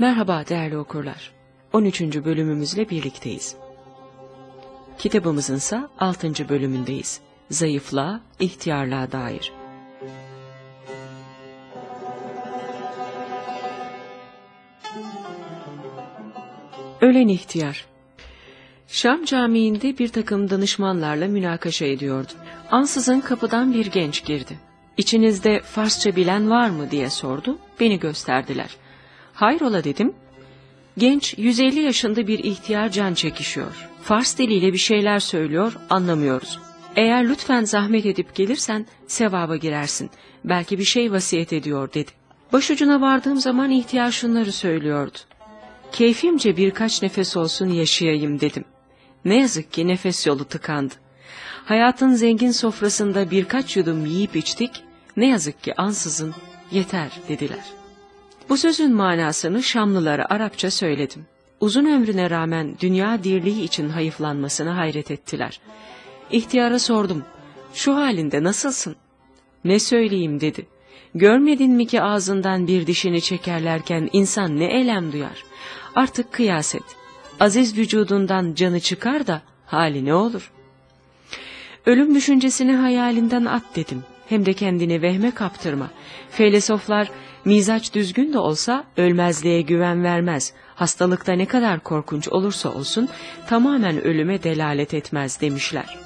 Merhaba değerli okurlar. 13. bölümümüzle birlikteyiz. Kitabımızın ise 6. bölümündeyiz. Zayıflığa, ihtiyarlığa dair. Ölen ihtiyar Şam Camii'nde bir takım danışmanlarla münakaşa ediyordu. Ansızın kapıdan bir genç girdi. İçinizde Farsça bilen var mı diye sordu. Beni gösterdiler. Hayrola dedim. Genç 150 yaşında bir ihtiyar can çekişiyor. Fars diliyle bir şeyler söylüyor anlamıyoruz. Eğer lütfen zahmet edip gelirsen sevaba girersin. Belki bir şey vasiyet ediyor dedi. Başucuna vardığım zaman ihtiyar şunları söylüyordu. Keyfimce birkaç nefes olsun yaşayayım dedim. Ne yazık ki nefes yolu tıkandı. Hayatın zengin sofrasında birkaç yudum yiyip içtik, ne yazık ki ansızın yeter dediler. Bu sözün manasını Şamlılara Arapça söyledim. Uzun ömrüne rağmen dünya dirliği için hayıflanmasını hayret ettiler. İhtiyara sordum, şu halinde nasılsın? Ne söyleyeyim dedi. Görmedin mi ki ağzından bir dişini çekerlerken insan ne elem duyar? Artık kıyas et. Aziz vücudundan canı çıkar da hali ne olur? Ölüm düşüncesini hayalinden at dedim. Hem de kendini vehme kaptırma. Felsefeler mizaç düzgün de olsa ölmezliğe güven vermez. Hastalıkta ne kadar korkunç olursa olsun tamamen ölüme delalet etmez demişler.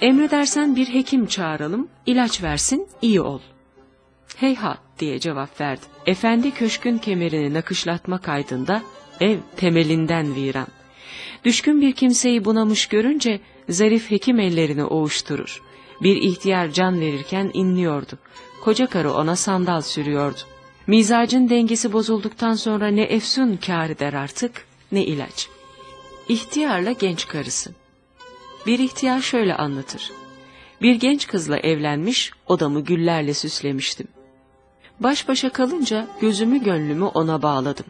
Emredersen bir hekim çağıralım, ilaç versin, iyi ol. Heyhat diye cevap verdi. Efendi köşkün kemerini nakışlatma kaydında ev temelinden viran. Düşkün bir kimseyi bunamış görünce zarif hekim ellerini oğuşturur. Bir ihtiyar can verirken inliyordu. Koca karı ona sandal sürüyordu. Mizacın dengesi bozulduktan sonra ne efsun kâr eder artık ne ilaç. İhtiyarla genç karısı. Bir ihtiyar şöyle anlatır. Bir genç kızla evlenmiş, odamı güllerle süslemiştim. Baş başa kalınca gözümü gönlümü ona bağladım.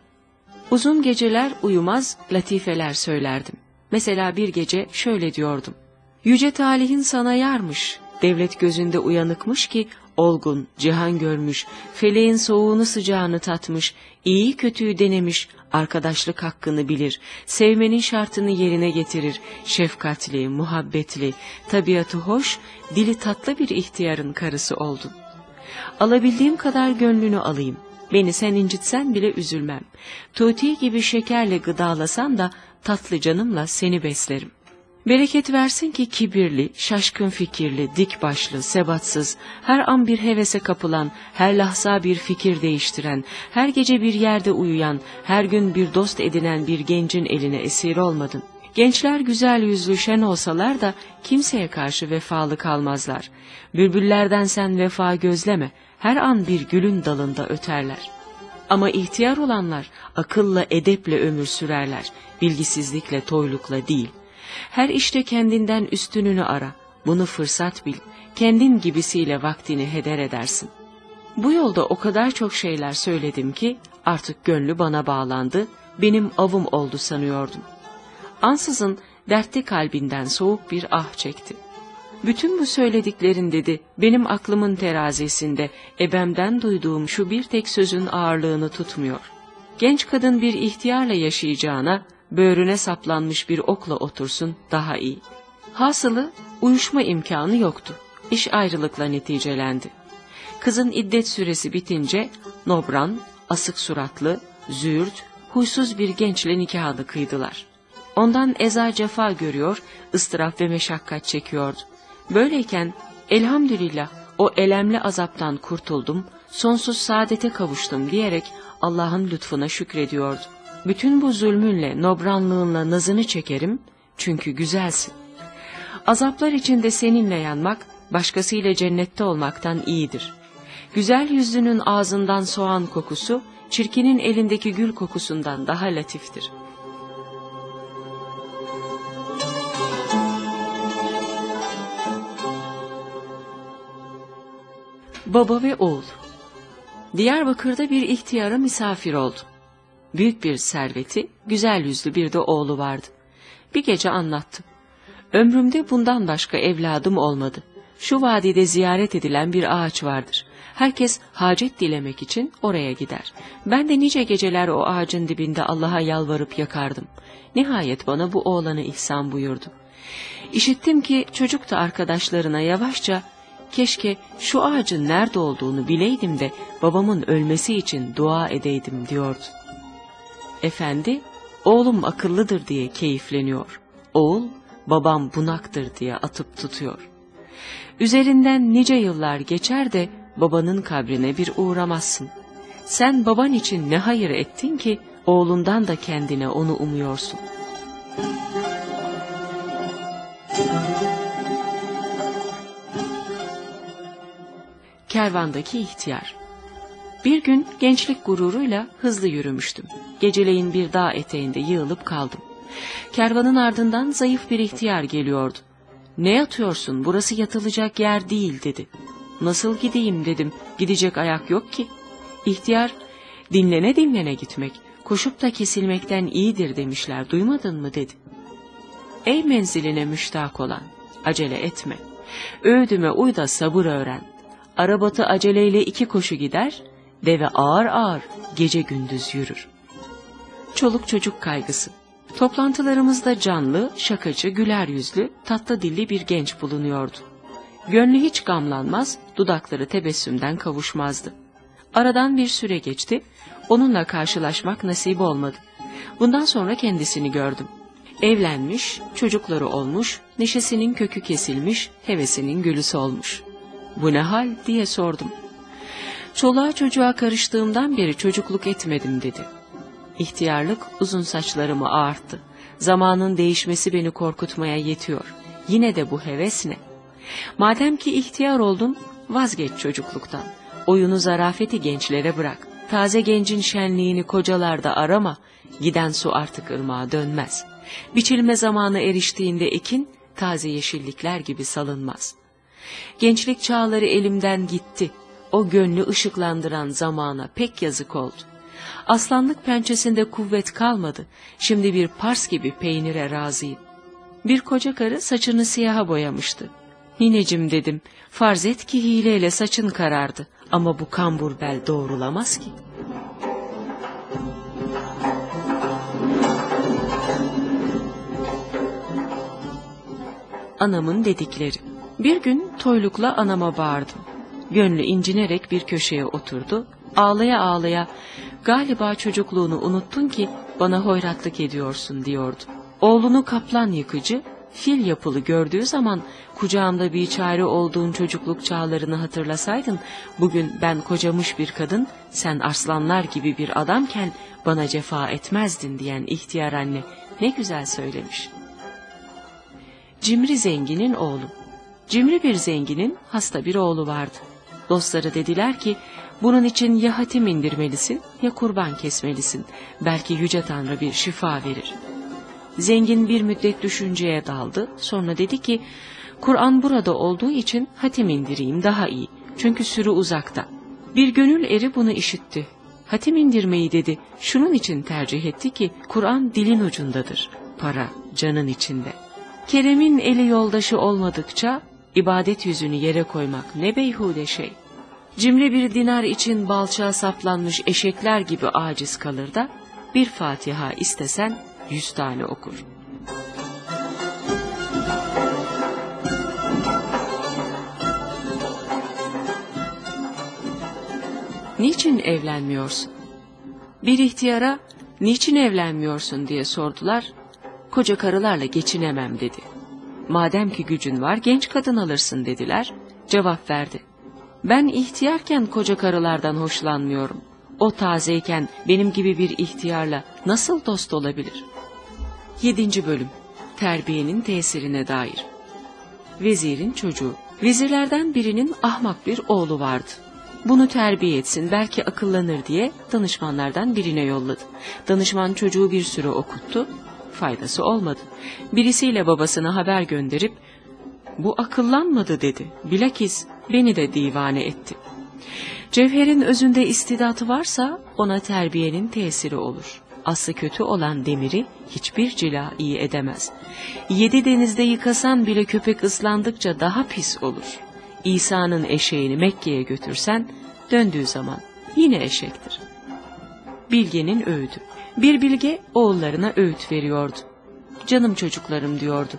Uzun geceler uyumaz latifeler söylerdim. Mesela bir gece şöyle diyordum. Yüce talihin sana yarmış, devlet gözünde uyanıkmış ki olgun, cihan görmüş, feleğin soğuğunu sıcağını tatmış, iyi kötüyü denemiş, arkadaşlık hakkını bilir, sevmenin şartını yerine getirir, şefkatli, muhabbetli, tabiatı hoş, dili tatlı bir ihtiyarın karısı oldun. Alabildiğim kadar gönlünü alayım. Beni sen incitsen bile üzülmem. Tuti gibi şekerle gıdalasan da tatlı canımla seni beslerim. Bereket versin ki kibirli, şaşkın fikirli, dik başlı, sebatsız, her an bir hevese kapılan, her lahza bir fikir değiştiren, her gece bir yerde uyuyan, her gün bir dost edinen bir gencin eline esir olmadın. Gençler güzel yüzlü şen olsalar da kimseye karşı vefalı kalmazlar. Bülbüllerden sen vefa gözleme, her an bir gülün dalında öterler. Ama ihtiyar olanlar akılla edeple ömür sürerler, bilgisizlikle toylukla değil. Her işte kendinden üstününü ara, bunu fırsat bil, kendin gibisiyle vaktini heder edersin. Bu yolda o kadar çok şeyler söyledim ki artık gönlü bana bağlandı, benim avım oldu sanıyordum. Ansızın dertli kalbinden soğuk bir ah çekti. Bütün bu söylediklerin dedi, benim aklımın terazisinde ebemden duyduğum şu bir tek sözün ağırlığını tutmuyor. Genç kadın bir ihtiyarla yaşayacağına, böğrüne saplanmış bir okla otursun daha iyi. Hasılı uyuşma imkanı yoktu. İş ayrılıkla neticelendi. Kızın iddet süresi bitince Nobran, asık suratlı, züğürt, huysuz bir gençle nikahını kıydılar. Ondan eza cefa görüyor, ıstıraf ve meşakkat çekiyordu. Böyleyken elhamdülillah o elemli azaptan kurtuldum, sonsuz saadete kavuştum diyerek Allah'ın lütfuna şükrediyordu. Bütün bu zulmünle, nobranlığınla nazını çekerim çünkü güzelsin. Azaplar içinde seninle yanmak, başkasıyla cennette olmaktan iyidir. Güzel yüzlünün ağzından soğan kokusu, çirkinin elindeki gül kokusundan daha latiftir.'' Baba ve oğul. Diyarbakır'da bir ihtiyara misafir oldu. Büyük bir serveti, güzel yüzlü bir de oğlu vardı. Bir gece anlattım. Ömrümde bundan başka evladım olmadı. Şu vadide ziyaret edilen bir ağaç vardır. Herkes hacet dilemek için oraya gider. Ben de nice geceler o ağacın dibinde Allah'a yalvarıp yakardım. Nihayet bana bu oğlanı ihsan buyurdu. İşittim ki çocuk da arkadaşlarına yavaşça keşke şu ağacın nerede olduğunu bileydim de babamın ölmesi için dua edeydim diyordu. Efendi, oğlum akıllıdır diye keyifleniyor. Oğul, babam bunaktır diye atıp tutuyor. Üzerinden nice yıllar geçer de babanın kabrine bir uğramazsın. Sen baban için ne hayır ettin ki oğlundan da kendine onu umuyorsun. Kervandaki ihtiyar Bir gün gençlik gururuyla hızlı yürümüştüm. Geceleyin bir dağ eteğinde yığılıp kaldım. Kervanın ardından zayıf bir ihtiyar geliyordu. Ne yatıyorsun burası yatılacak yer değil dedi. Nasıl gideyim dedim gidecek ayak yok ki. İhtiyar dinlene dinlene gitmek koşup da kesilmekten iyidir demişler duymadın mı dedi. Ey menziline müştak olan acele etme. Öğüdüme uy da sabır öğren. Arabatı aceleyle iki koşu gider, deve ağır ağır gece gündüz yürür. Çoluk çocuk kaygısı. Toplantılarımızda canlı, şakacı, güler yüzlü, tatlı dilli bir genç bulunuyordu. Gönlü hiç gamlanmaz, dudakları tebessümden kavuşmazdı. Aradan bir süre geçti, onunla karşılaşmak nasip olmadı. Bundan sonra kendisini gördüm. Evlenmiş, çocukları olmuş, neşesinin kökü kesilmiş, hevesinin gülü solmuş. Bu ne hal diye sordum. Çoluğa çocuğa karıştığımdan beri çocukluk etmedim dedi. İhtiyarlık uzun saçlarımı ağarttı. Zamanın değişmesi beni korkutmaya yetiyor. Yine de bu heves ne? Madem ki ihtiyar oldun, vazgeç çocukluktan. Oyunu zarafeti gençlere bırak. Taze gencin şenliğini kocalarda arama. Giden su artık ırmağa dönmez. Biçilme zamanı eriştiğinde ekin, taze yeşillikler gibi salınmaz. Gençlik çağları elimden gitti. O gönlü ışıklandıran zamana pek yazık oldu. Aslanlık pençesinde kuvvet kalmadı. Şimdi bir pars gibi peynire razıyım. Bir koca karı saçını siyaha boyamıştı. Ninecim dedim, farz et ki hileyle saçın karardı ama bu kambur bel doğrulamaz ki. Anamın dedikleri. Bir gün toylukla anama bağırdım. Gönlü incinerek bir köşeye oturdu, ağlaya ağlaya galiba çocukluğunu unuttun ki bana hoyratlık ediyorsun diyordu. Oğlunu kaplan yıkıcı, fil yapılı gördüğü zaman kucağımda bir çare olduğun çocukluk çağlarını hatırlasaydın, bugün ben kocamış bir kadın, sen arslanlar gibi bir adamken bana cefa etmezdin diyen ihtiyar anne ne güzel söylemiş. Cimri zenginin oğlu. Cimri bir zenginin hasta bir oğlu vardı. Dostları dediler ki, bunun için ya hatim indirmelisin ya kurban kesmelisin. Belki Yüce Tanrı bir şifa verir. Zengin bir müddet düşünceye daldı. Sonra dedi ki, Kur'an burada olduğu için hatim indireyim daha iyi. Çünkü sürü uzakta. Bir gönül eri bunu işitti. Hatim indirmeyi dedi. Şunun için tercih etti ki Kur'an dilin ucundadır. Para canın içinde. Kerem'in eli yoldaşı olmadıkça ibadet yüzünü yere koymak ne beyhude şey. Cimri bir dinar için balçağa saplanmış eşekler gibi aciz kalır da bir Fatiha istesen yüz tane okur. Niçin evlenmiyorsun? Bir ihtiyara niçin evlenmiyorsun diye sordular. Koca karılarla geçinemem dedi. Madem ki gücün var genç kadın alırsın dediler. Cevap verdi. Ben ihtiyarken koca karılardan hoşlanmıyorum. O tazeyken benim gibi bir ihtiyarla nasıl dost olabilir? 7. Bölüm Terbiyenin tesirine dair Vezirin çocuğu Vezirlerden birinin ahmak bir oğlu vardı. Bunu terbiye etsin belki akıllanır diye danışmanlardan birine yolladı. Danışman çocuğu bir süre okuttu, faydası olmadı. Birisiyle babasına haber gönderip bu akıllanmadı dedi. Bilakis beni de divane etti. Cevherin özünde istidatı varsa ona terbiyenin tesiri olur. Aslı kötü olan demiri hiçbir cila iyi edemez. Yedi denizde yıkasan bile köpek ıslandıkça daha pis olur. İsa'nın eşeğini Mekke'ye götürsen döndüğü zaman yine eşektir. Bilge'nin öğüdü. Bir bilge oğullarına öğüt veriyordu. Canım çocuklarım diyordu.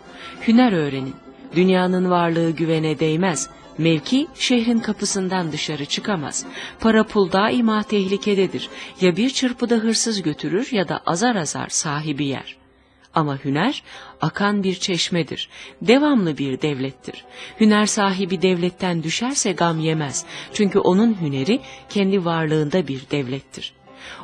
Hüner öğrenin. Dünyanın varlığı güvene değmez. Mevki şehrin kapısından dışarı çıkamaz. Para pul daima tehlikededir. Ya bir çırpıda hırsız götürür ya da azar azar sahibi yer. Ama hüner akan bir çeşmedir. Devamlı bir devlettir. Hüner sahibi devletten düşerse gam yemez. Çünkü onun hüneri kendi varlığında bir devlettir.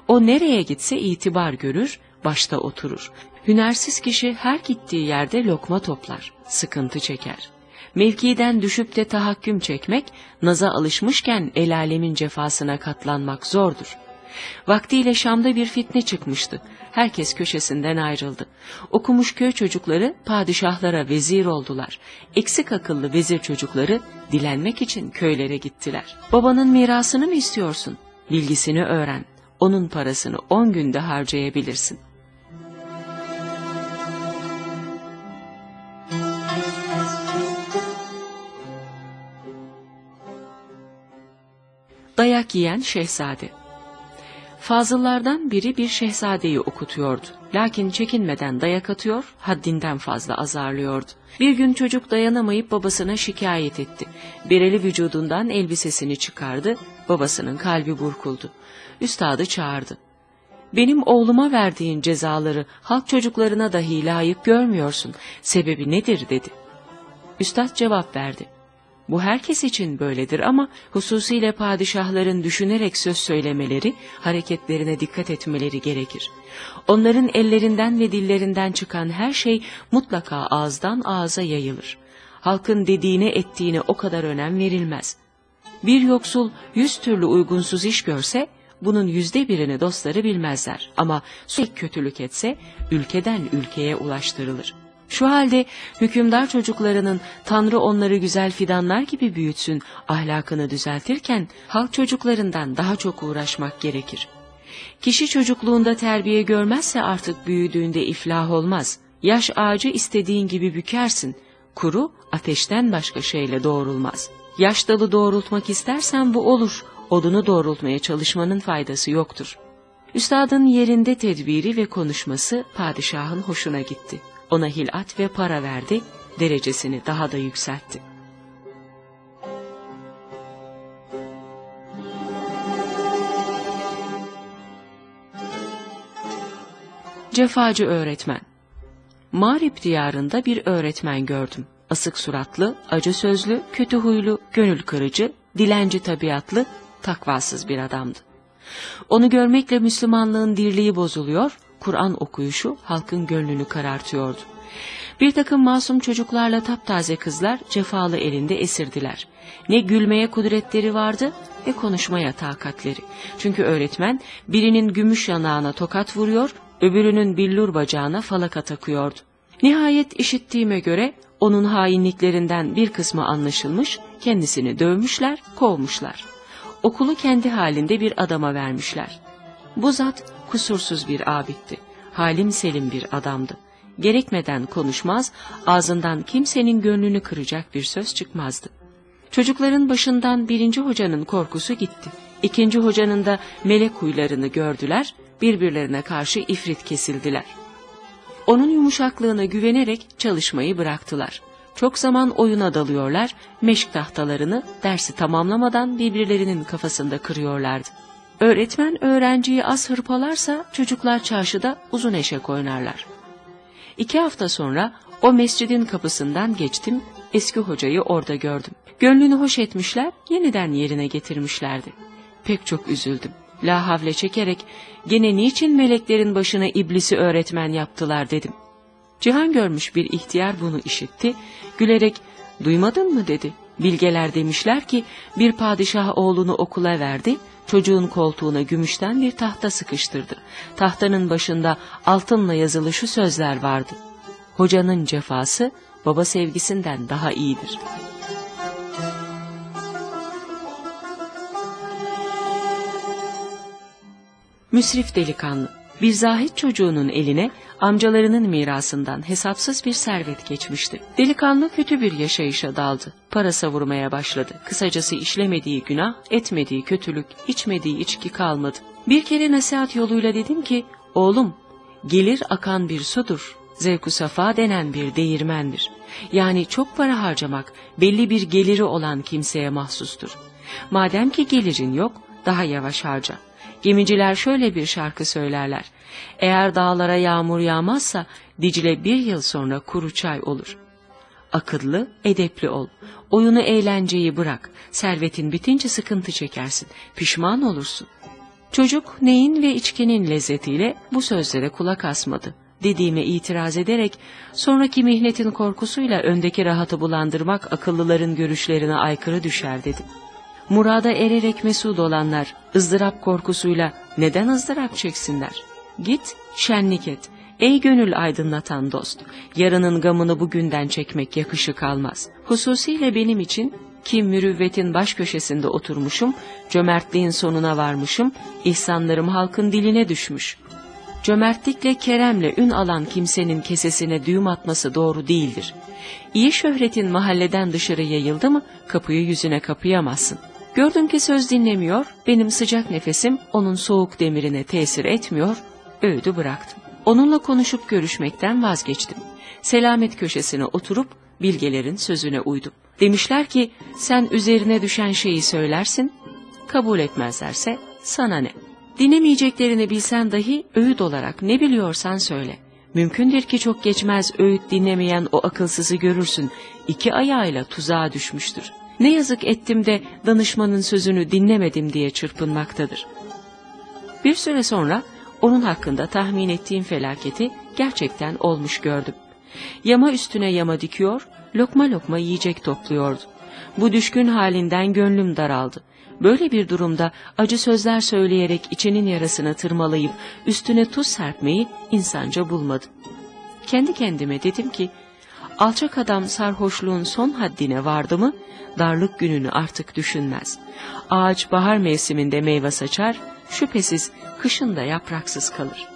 O nereye gitse itibar görür, başta oturur. Hünersiz kişi her gittiği yerde lokma toplar, sıkıntı çeker. Mevkiden düşüp de tahakküm çekmek, naza alışmışken el alemin cefasına katlanmak zordur. Vaktiyle Şam'da bir fitne çıkmıştı. Herkes köşesinden ayrıldı. Okumuş köy çocukları padişahlara vezir oldular. Eksik akıllı vezir çocukları dilenmek için köylere gittiler. Babanın mirasını mı istiyorsun? Bilgisini öğren. Onun parasını on günde harcayabilirsin. Dayak yiyen şehzade Fazıllardan biri bir şehzadeyi okutuyordu. Lakin çekinmeden dayak atıyor, haddinden fazla azarlıyordu. Bir gün çocuk dayanamayıp babasına şikayet etti. Bereli vücudundan elbisesini çıkardı, babasının kalbi burkuldu. Üstadı çağırdı. Benim oğluma verdiğin cezaları halk çocuklarına dahi layık görmüyorsun. Sebebi nedir dedi. Üstad cevap verdi. Bu herkes için böyledir ama hususiyle padişahların düşünerek söz söylemeleri, hareketlerine dikkat etmeleri gerekir. Onların ellerinden ve dillerinden çıkan her şey mutlaka ağızdan ağza yayılır. Halkın dediğine ettiğine o kadar önem verilmez. Bir yoksul yüz türlü uygunsuz iş görse, bunun yüzde birini dostları bilmezler ama sürekli kötülük etse ülkeden ülkeye ulaştırılır. Şu halde hükümdar çocuklarının Tanrı onları güzel fidanlar gibi büyütsün ahlakını düzeltirken halk çocuklarından daha çok uğraşmak gerekir. Kişi çocukluğunda terbiye görmezse artık büyüdüğünde iflah olmaz. Yaş ağacı istediğin gibi bükersin. Kuru ateşten başka şeyle doğrulmaz. Yaş dalı doğrultmak istersen bu olur. Odunu doğrultmaya çalışmanın faydası yoktur. Üstadın yerinde tedbiri ve konuşması padişahın hoşuna gitti ona hilat ve para verdi, derecesini daha da yükseltti. Cefacı öğretmen Mağrip diyarında bir öğretmen gördüm. Asık suratlı, acı sözlü, kötü huylu, gönül kırıcı, dilenci tabiatlı, takvasız bir adamdı. Onu görmekle Müslümanlığın dirliği bozuluyor, Kur'an okuyuşu halkın gönlünü karartıyordu. Bir takım masum çocuklarla taptaze kızlar cefalı elinde esirdiler. Ne gülmeye kudretleri vardı ne konuşmaya takatleri. Çünkü öğretmen birinin gümüş yanağına tokat vuruyor, öbürünün billur bacağına falaka takıyordu. Nihayet işittiğime göre onun hainliklerinden bir kısmı anlaşılmış, kendisini dövmüşler, kovmuşlar. Okulu kendi halinde bir adama vermişler. Bu zat kusursuz bir abitti. Halim selim bir adamdı. Gerekmeden konuşmaz, ağzından kimsenin gönlünü kıracak bir söz çıkmazdı. Çocukların başından birinci hocanın korkusu gitti. İkinci hocanın da melek huylarını gördüler, birbirlerine karşı ifrit kesildiler. Onun yumuşaklığına güvenerek çalışmayı bıraktılar. Çok zaman oyuna dalıyorlar, meşk tahtalarını dersi tamamlamadan birbirlerinin kafasında kırıyorlardı. Öğretmen öğrenciyi az hırpalarsa çocuklar çarşıda uzun eşek oynarlar. İki hafta sonra o mescidin kapısından geçtim, eski hocayı orada gördüm. Gönlünü hoş etmişler, yeniden yerine getirmişlerdi. Pek çok üzüldüm. La havle çekerek, gene niçin meleklerin başına iblisi öğretmen yaptılar dedim. Cihan görmüş bir ihtiyar bunu işitti, gülerek, duymadın mı dedi. Bilgeler demişler ki, bir padişah oğlunu okula verdi, çocuğun koltuğuna gümüşten bir tahta sıkıştırdı. Tahtanın başında altınla yazılı şu sözler vardı. Hocanın cefası baba sevgisinden daha iyidir. Müsrif delikanlı Bir zahit çocuğunun eline amcalarının mirasından hesapsız bir servet geçmişti. Delikanlı kötü bir yaşayışa daldı. Para savurmaya başladı. Kısacası işlemediği günah, etmediği kötülük, içmediği içki kalmadı. Bir kere nasihat yoluyla dedim ki, oğlum, gelir akan bir sudur. Zevku safa denen bir değirmendir. Yani çok para harcamak belli bir geliri olan kimseye mahsustur. Madem ki gelirin yok, daha yavaş harca. Gemiciler şöyle bir şarkı söylerler. Eğer dağlara yağmur yağmazsa Dicle bir yıl sonra kuru çay olur. Akıllı, edepli ol. Oyunu eğlenceyi bırak. Servetin bitince sıkıntı çekersin. Pişman olursun. Çocuk neyin ve içkinin lezzetiyle bu sözlere kulak asmadı. Dediğime itiraz ederek sonraki mihnetin korkusuyla öndeki rahatı bulandırmak akıllıların görüşlerine aykırı düşer dedim. Murada ererek mesud olanlar ızdırap korkusuyla neden ızdırap çeksinler? Git şenlik et. Ey gönül aydınlatan dost, yarının gamını bugünden çekmek yakışık almaz. Hususiyle benim için ki mürüvvetin baş köşesinde oturmuşum, cömertliğin sonuna varmışım, ihsanlarım halkın diline düşmüş. Cömertlikle keremle ün alan kimsenin kesesine düğüm atması doğru değildir. İyi şöhretin mahalleden dışarı yayıldı mı kapıyı yüzüne kapayamazsın. Gördüm ki söz dinlemiyor, benim sıcak nefesim onun soğuk demirine tesir etmiyor, öğüdü bıraktım. Onunla konuşup görüşmekten vazgeçtim. Selamet köşesine oturup bilgelerin sözüne uydum. Demişler ki sen üzerine düşen şeyi söylersin, kabul etmezlerse sana ne? Dinlemeyeceklerini bilsen dahi öğüt olarak ne biliyorsan söyle. Mümkündür ki çok geçmez öğüt dinlemeyen o akılsızı görürsün, iki ayağıyla tuzağa düşmüştür. Ne yazık ettim de danışmanın sözünü dinlemedim diye çırpınmaktadır. Bir süre sonra onun hakkında tahmin ettiğim felaketi gerçekten olmuş gördüm. Yama üstüne yama dikiyor, lokma lokma yiyecek topluyordu. Bu düşkün halinden gönlüm daraldı. Böyle bir durumda acı sözler söyleyerek içinin yarasını tırmalayıp üstüne tuz serpmeyi insanca bulmadım. Kendi kendime dedim ki, alçak adam sarhoşluğun son haddine vardı mı, darlık gününü artık düşünmez. Ağaç bahar mevsiminde meyve saçar, şüphesiz kışın da yapraksız kalır.